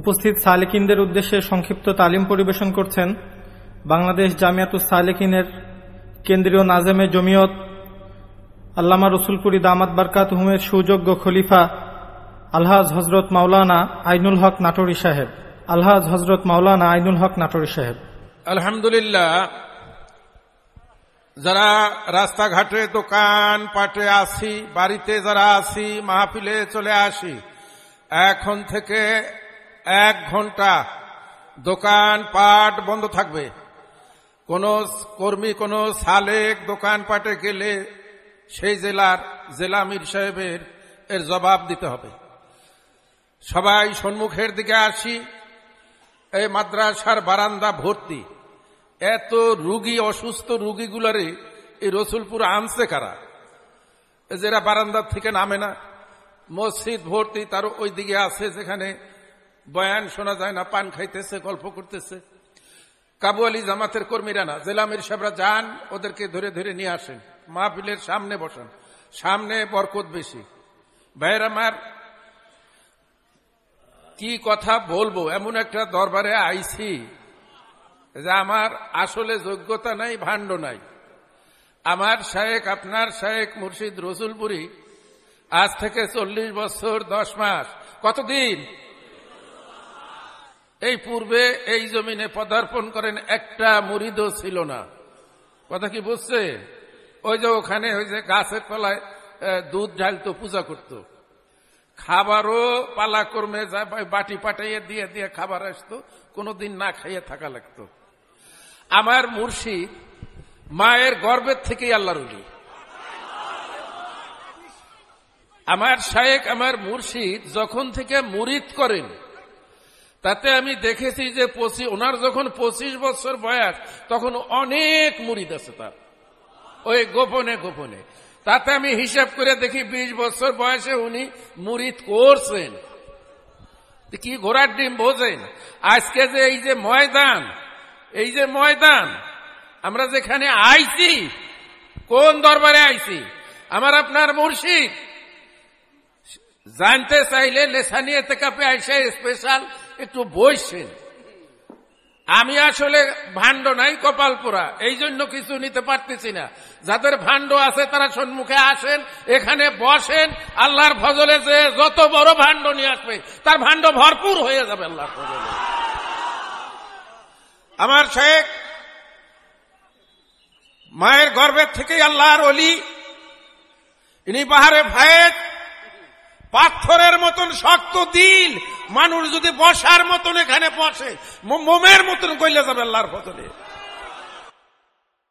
উপস্থিত সালেকিনদের উদ্দেশ্যে সংক্ষিপ্ত তালিম পরিবেশন করছেন বাংলাদেশ জামিয়াতুস সালেকিনের কেন্দ্রীয় নাজেমে জমিয়ত আল্লামা রসুলপুরি দামাত বারকাত হুমের সুযোগ্য খলিফা আলহাজ হজরত মাওলানা আইনুল হক নাটোরি সাহেব। আলহাজ হজরত মাওলানা আইনুল হক নাটোরি সাহেব। আলহামদুলিল্লাহ, যারা রাস্তাঘাটে দোকান পাটে আসি বাড়িতে যারা আসি মাহফিলে চলে আসি, এখন থেকে এক ঘণ্টা দোকান পাট বন্ধ থাকবে। কোন কর্মী, কোন সালেক দোকান পাটে গেলে সেই জেলার জেলা মির সাহেবের এর জবাব দিতে হবে। সবাই সম্মুখের দিকে আসি। এই মাদ্রাসার বারান্দা ভর্তি। এত রুগী, অসুস্থ রুগীগুলারে এই রসুলপুর আনছে কারা? যারা বারান্দার থেকে নামে না, মসজিদ ভর্তি তার ওই দিকে আছে যেখানে বয়ান শোনা যায় না, পান খাইতেছে, গল্প করতেছে। কাবু আলী জামাতের কর্মীরা না জেলামির সাহেবরা যান, ওদেরকে ধরে ধরে নিয়ে আসেন। মাহফিলের সামনে বসান। সামনে বরকত বেশি। ভাইয়ের আমার, কি কথা বলব? এমন একটা দরবারে আইছি যে আমার আসলে যোগ্যতা নাই, ভাণ্ড নাই। আমার শায়েক, আপনার শায়েক মুর্শিদ রসুলপুরি, আজ থেকে চল্লিশ বছর, দশ মাস। কতদিন? এই পূর্বে এই জমিনে পদার্পণ করেন একটা মুরিদও ছিল না। কথা কি বুঝছে? ওই যে ওখানে ওই যে গাছের তলায় দুধ ঢালতো, পূজা করত। খাবারও পালা কর্মে যায় বাটি পাঠাইয়ে দিয়ে দিয়ে খাবার আসতো, কোনোদিন না খাইয়ে থাকা লাগতো। আমার মুর্শিদ মায়ের গর্বের থেকেই আল্লাহ রুলি আমার শায়েক আমার মুর্শিদ যখন থেকে মুরিদ করেন তাতে আমি দেখেছি যে পঁচিশ ওনার যখন পঁচিশ বছর বয়স, তখন অনেক মুরিদ আছে তার। ওই গোপনে গোপনে। তাতে আমি হিসাব করে দেখি বিশ বছর বয়সে উনি মুরিদ করছেন। কি ঘোড়ার ডিম বোঝেন? আজকে যে এই যে ময়দান, এই যে ময়দান, আমরা যেখানে আইছি, কোন দরবারে আইছি? আমার আপনার মুর্শিদ। জানতে চাইলে লেসানি এতে কাপে আইসে স্পেশাল একটু বইছেন। আমি আসলে ভাণ্ড নাই কপাল পোড়া এই জন্য কিছু নিতে পারতেছি না। যাদের ভাণ্ড আছে তারা সম্মুখে আসেন, এখানে বসেন, আল্লাহর ফজলে যে যত বড় ভাণ্ড নিয়ে আসবে, তার ভাণ্ড ভরপুর হয়ে যাবে আল্লাহর ফজলে। আমার শেখ, মায়ের গর্বের থেকেই আল্লাহর অলি ইনি পাহাড়ে ভাইয়ের পাথরের মতন শক্ত দিল মানুষ যদি বসার মতন এখানে বসে মোমের মতন কইলে যাবে আল্লাহর ফজলে।